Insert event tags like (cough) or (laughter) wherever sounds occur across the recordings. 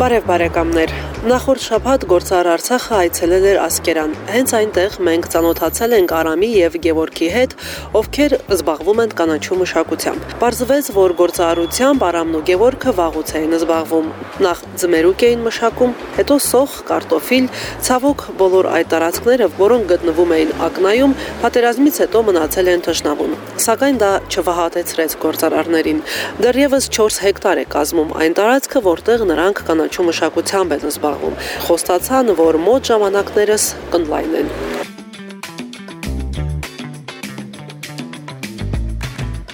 Բարև բարեկամներ։ Նախորդ շաբաթ Գործար Արցախը այցելել էր Ասկերան։ Հենց այնտեղ մենք ծանոթացել ենք Արամի եւ Գևորգի հետ, ովքեր զբաղվում են կանաչու մշակությամբ։ Պարզվեց, որ գործարարությամբ Արամն ու Գևորգը վաղուց էին զբաղվում։ Նախ ձմերուկ էին մշակում, հետո սոխ, կարտոֆիլ, ցավոք բոլոր այդ տարածքները, որոնք գտնվում էին ակնայում, պատերազմից հետո մնացել են թշնամուն։ Սակայն դա չվհատեցրեց գործարարներին։ Դեռևս 4 հեկտար է կազմում այն տարածքը, որտեղ նրանք կանաչու մշակությամբ են զբաղվում։ Խոստացան, որ մոտ ժամանակներս կընդլայնեն։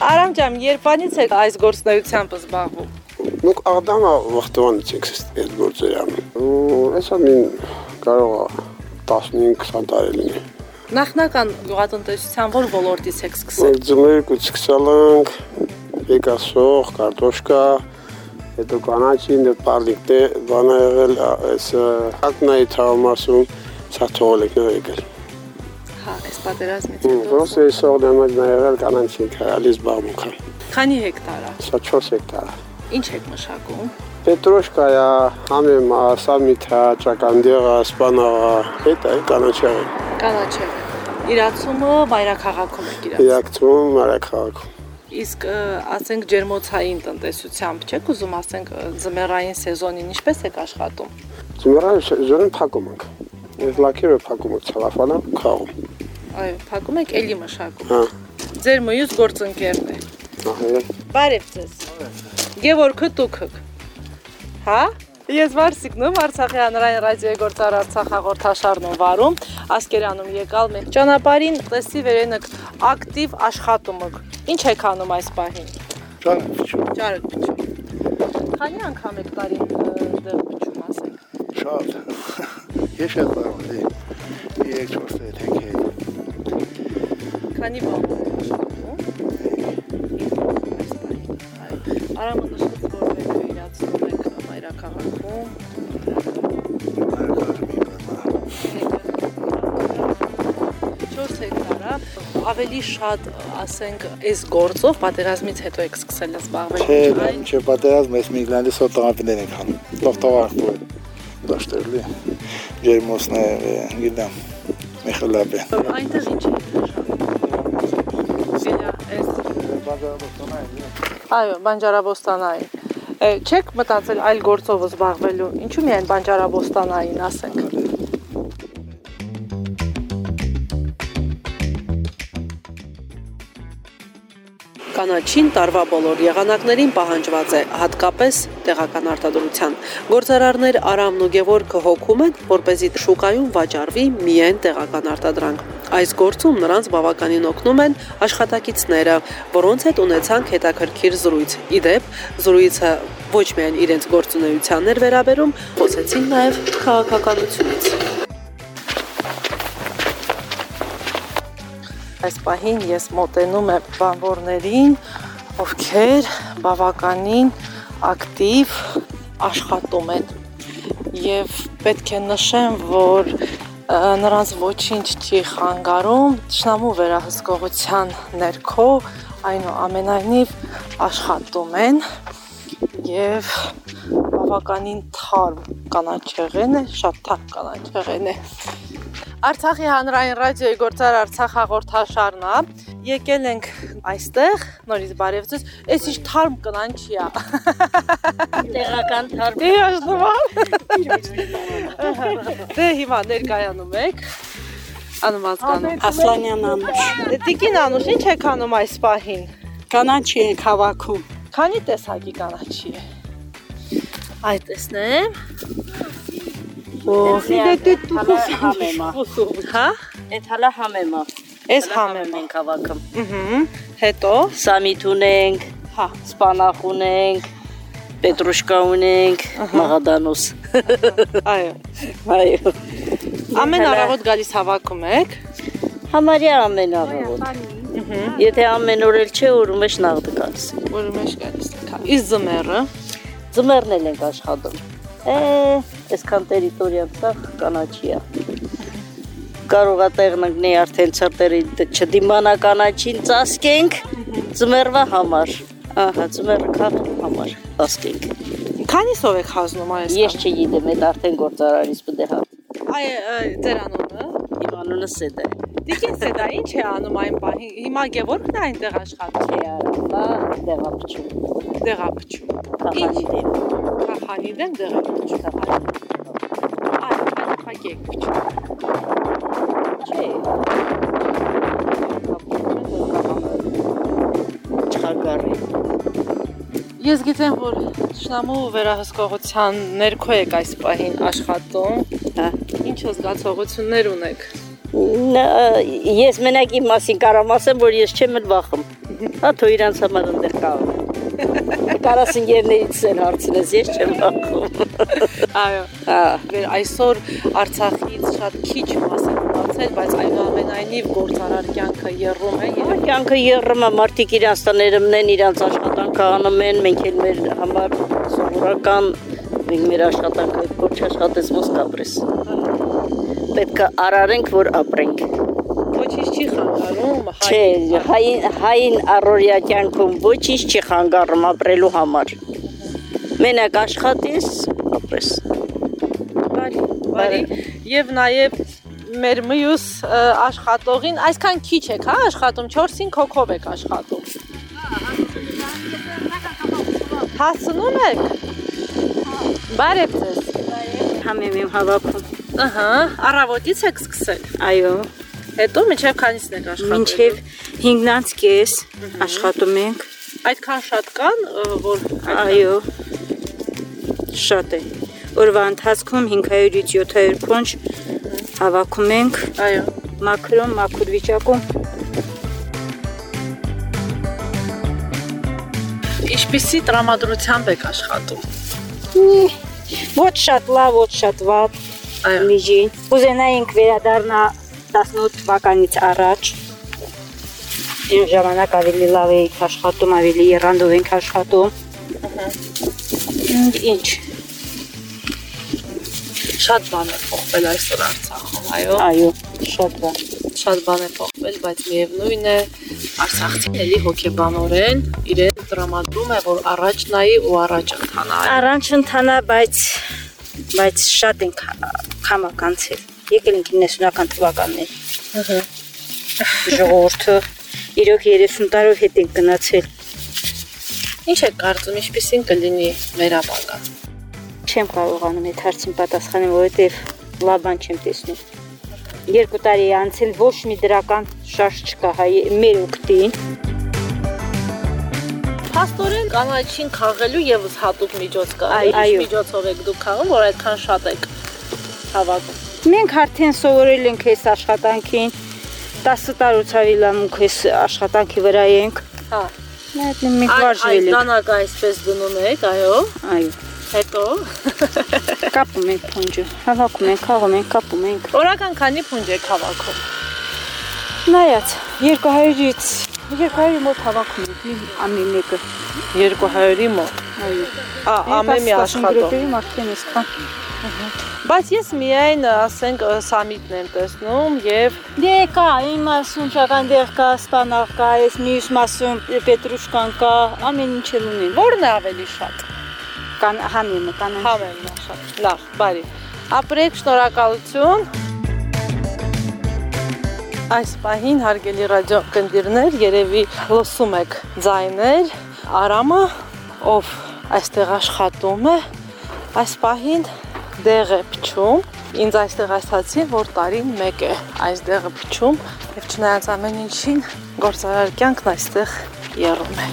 Արամ ջան, երբանից եք այս գործնեությամբ զբաղվում։ Ну, աղդամա վախտվանից եք այդ գործերը անում։ Ու հեսա մին կարող է 15-20 տարի լինի։ Նախնական գյուղատնտեսության որ ոլորտից եք սկսել։ Ձմերկուց սկսել ենք, եկա սող, կարտոշկա, հետո կանաչին դե պարլիկ դե բանա եղել այս ակնայի թավամասում ցածողել եկել։ Հա, այս պատերազմից Ոնց է սող դեմը եղել կանաչին քայլի զբաղմունքը։ Քանի հեկտար է։ Սա 4 հեկտար։ Ինչ եք մշակում։ Պետրոշկայա, համեմա, սամիթա, ճականդեղա, սպանաղա, հետ է կանաչեղը։ Կանաչե։ Իրացումը վայրաքաղաքում եք իրաց։ Իակցում մարաքաղաքում։ Իսկ ասենք ջերմոցային տնտեսությամբ չեք ուզում ասենք ձմեռային սեզոնին ինչպես եք աշխատում։ Ձմեռային զորին փակում ենք։ Ես լակերը փակում ենք ցալաֆանը խաղում։ Այո, փակում եք էլի մշակում։ Հա։ Ձեր մյուս գործընկերն է։ Ահա։ Բարև ձեզ։ Գևորգը դուքք։ Հա? Ես Վարսիկն եմ Արցախի հանրային ռադիոյի գործար Արցախ հաղորդաշարն եմ վարում, Ասկերանում եկալ մենք։ Ճանապարհին տեսի վերենք ակտիվ աշխատում եք։ Ինչ եք անում այս պահին։ Ճան փչում։ Ճարեք փչում։ Քանի անգամ եք տարին դեղ փչում ասենք։ Շատ։ Ես բարով դի։ Եկ չորսե թեքե։ Քանի բան եք Արամը նշեց, որ մենք իրացնում ենք մայրաքաղաքում։ ավելի շատ ասենք այս գործով պատերազմից հետո եք սկսել զբաղվել Չէ, չէ, պատերազմ ես միգլանդի սոտաղապիներ ենք անում։ Տոխտավարխոր։ Դաշտերլի։ Ջերմոսն է, գիտեմ։ Միխելապե։ այնտեղ ինչ նշանակում Այո, բանջարաբոստանային։ Է, Չեք մտածել այլ գործով զբաղվելու։ Ինչու միայն բանջարաբոստանային, ասենք։ Կանաչին տարվա բոլոր եղանակներին պահանջված է հատկապես տեղական արտադրության։ Գործարարներ Արամն ու Գևորգը հոգում են, որ เป զի շուկայում վաճառվի միայն տեղական արտադրանք։ Այս գործում նրանց բավականին օգնում են աշխատակիցները, որոնց հետ ունեցանք հետաքրքիր զրույց։ Իդեպ, զրույցը ոչ միայն իրենց գործունեությանն էր վերաբերում, խոսեցին նաև քաղաքականությունից։ Այս պահին ես մոտենում եմ բանվորներին, ովքեր բավականին ակտիվ աշխատում են։ Եվ պետք է նշեմ, որ նրանց ոչինչ չի խանգարում ճշնամու վերահսկողության ներքո այնուամենայնիվ աշխատում են եւ բավականին թարմ կանաչեղեն է, շատ թարմ կանաչեղեն է։ Արցախի հանրային ռադիոյի գործար Արցախ հաղորդաշարն է։ Եկել ենք այստեղ, նորից բարև ձեզ։ Այս ինչ թարմ կնանչի է։ տեղական թարմ Դե աշխտում։ Դե հիմա ներկայանում եք։ Անում հասկանում։ Ասլանյան անուշ Դե Տիկին Անուշ, ինչ եք անում այս պահին։ կանաչի ենք հավաքում Քանի տեսակի կանաչի է։ Այ տեսնեմ։ Օ, համեմա հա։ այդ հալա համեմա Էս համեմ։ ենք հավաքում Ահա։ Հետո, սամիթ ունենք հա, սպանախ ունենք պետրուշկա ունենք մաղադանոս այո։ այո Ամեն առավոտ գալիս հավաքում եք։ համարյա ամեն առավոտ եթե ամեն օր էլ չէ որ մեջ նաղդը գալիս Որ մեջ գալիս եք։ հա։ Իսկ զմերը։ ձմեռն էլ ենք աշխատում է այսքան տերիտորիա սա կանաչի է կարող է տեղն ընկնի արդեն ցրտերի չդիմանա կանաչին ծածկենք ծմերվա համար։ Ահա, ծմերը քաղելու համար ծածկենք։ Քանիսով եք հազնում այս։ Ես չգիտեմ, այդ արդեն գործարարից պետք է։ Այ ձեր անունը։ Իմ անունը Սեդ է։ Դիքեն սեդա ինչ է անում այն պահին։ Հիմա Գևորգն է այնտեղ աշխատում։ Չէ, արաբա դեղապչում։ Դեղապչում։ Քախանի Քախանի դեմ դեղապչում։ Այ, փակեք փչում։ Չէ։ Չխագարի։ Ես գիտեմ, որ Շնամու վերահսկողության ներքո եք այս պահին աշխատում։ Հա։ Ինչ զգացողություններ ունեք։ Ես մենակ իմ մասին կարամ ասեմ, որ ես չեմ էլ վախում։ Հա թո իրանց համար ընդեղ կարող եմ։ Կարաս ինգերներից էլ հարցնես, ես չեմ վախում։ Այո։ Հա։ Վեր այսօր Արցախից շատ քիչ մաս է մնացել, բայց այնուամենայնիվ գործարար կյանքը երրում է եւ Կյանքը երրում է, մարդիկ իրանց տները մնեն, իրանց աշխատանքը անում են, մենք էլ մեր համար սովորական մենք մեր աշխատանքը ոչ աշխատես ոնց կապրես։ Պետք է արարենք, որ ապրենք։ ոչինչ չի խանգարում հայ- Չէ, հային հային առօրյա կյանքում ոչինչ չի խանգարում ապրելու համար։ Մենակ աշխատես, ապրես։ Բարի, բարի եւ նաեւ մեր մյուս աշխատողին այսքան քիչ եք, հա, աշխատում 4-5 հոգով եք աշխատում։ Հասնում եք։ Բարև ձեզ։ Համեմ իմ հավաքում։ Ահա, առավոտից եք սկսել։ Այո, Հետո մինչև քանիսն եք աշխատում։ մինչև 5-ից կես աշխատում ենք։ այդքան շատ կան, որ Այո։ Շատ է։ Օրվա ընթացքում 500-ից 700 փոնջ հավաքում ենք այո։ մաքրում, մաքուր վիճակում։ Ինչպիսի տրամադրությամբ եք աշխատում։ Ոչ շատ լավ, ոչ շատ վատ։ Այո։ Միջին։ Կուզենայինք վերադառնա 18 թվականից առաջ։ Այն ժամանակ ավելի լավ էինք աշխատում, ավելի երանդով ենք աշխատում։ Ինչ- Շատ բան է փոխվել այսօր Արցախում, այո։ Այո, շատ բան։ Շատ բան է փոխվել, բայց միևնույն է Արցախցին էլի հոգեբանորեն իրեն տրամադրում է, որ առաջ նայի ու առաջ ընթանա։ Առանց ընթանա, բայց բայց շատ ենք կամականցել։ Եկել ենք 90-ական թվականներ։ Ահա։ Ժողովուրդը իրոք 30 տարով հետ ենք գնացել։ Ինչ է կարծում, ինչպեսին կլինի մեր ապագան։ Չեմ կարողանում այդ հարցին պատասխանել, որովհետև լավ բան չեմ տեսնում։ Երկու տարի անցել ոչ մի դրական շարժ չկա հայ մեր օգտին։ Փաստորեն կանաչին խաղելու եւս հատուկ միջոց կա։ Այ- Ինչ այո։ միջոցով եք դուք խաղում, որ այդքան շատ եք հավաքում։ Մենք արդեն սովորել ենք այս աշխատանքին։ 10 տարուց ավելի ամուք այս աշխատանքի վրա ենք։ Հա։ Այդ մենք Այդ վարժվել ենք։ դանակը այսպես դնում եք, այո։ Այո։ Հետո (laughs) Կապում ենք փունջը, հավաքում ենք, խաղում ենք, կապում ենք։ օրական քանի փունջ եք հավաքում։ Նայած 200-ից 200-ի մոտ հավաքում ենք մի ամեն մեկը։ 200-ի մոտ։ Այո։ ամեն մի աշխատող։ Գրոպերի մարդեն իսկան։ Բայց ես միայն ասենք սամիտն եմ տեսնում եւ Դե կա, իմ մասում շական դեղ կա, սպանաղ կա, այս մյուս մասում պետրուշկան կա, ամեն ինչ էլ ունեն։ որն է ավելի շատ։ Կան համեմը, կան Համերն է շատ։ Լավ, բարի։ Ապրեք, շնորհակալություն։ Այս պահին հարգելի ռադիո կնդիրներ, երևի լսում եք ձայներ, Արամը, ով այստեղ աշխատում է, այս պահին դեղ է փչում։ Ինձ այստեղ ասացին, որ տարին 1 է այս դեղը փչում, եւ չնայած ամեն ինչին գործարար կյանքն այստեղ երում է։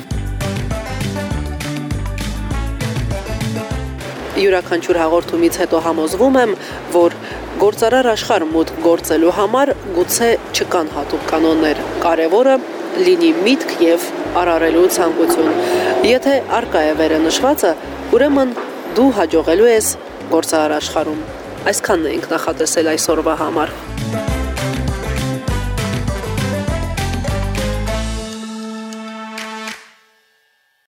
յուրաքանչյուր հաղորդումից հետո համոզվում եմ, որ գործարար աշխարհ մուտք գործելու համար գուցե չկան հատուկ կանոններ։ Կարևորը լինի միտք եւ արարելու ցանկություն։ Եթե արկա է վերը նշվածը, ուրեմն դու հաջողելու ես գործարար աշխարհում։ Այսքանն ենք նախատեսել այսօրվա համար։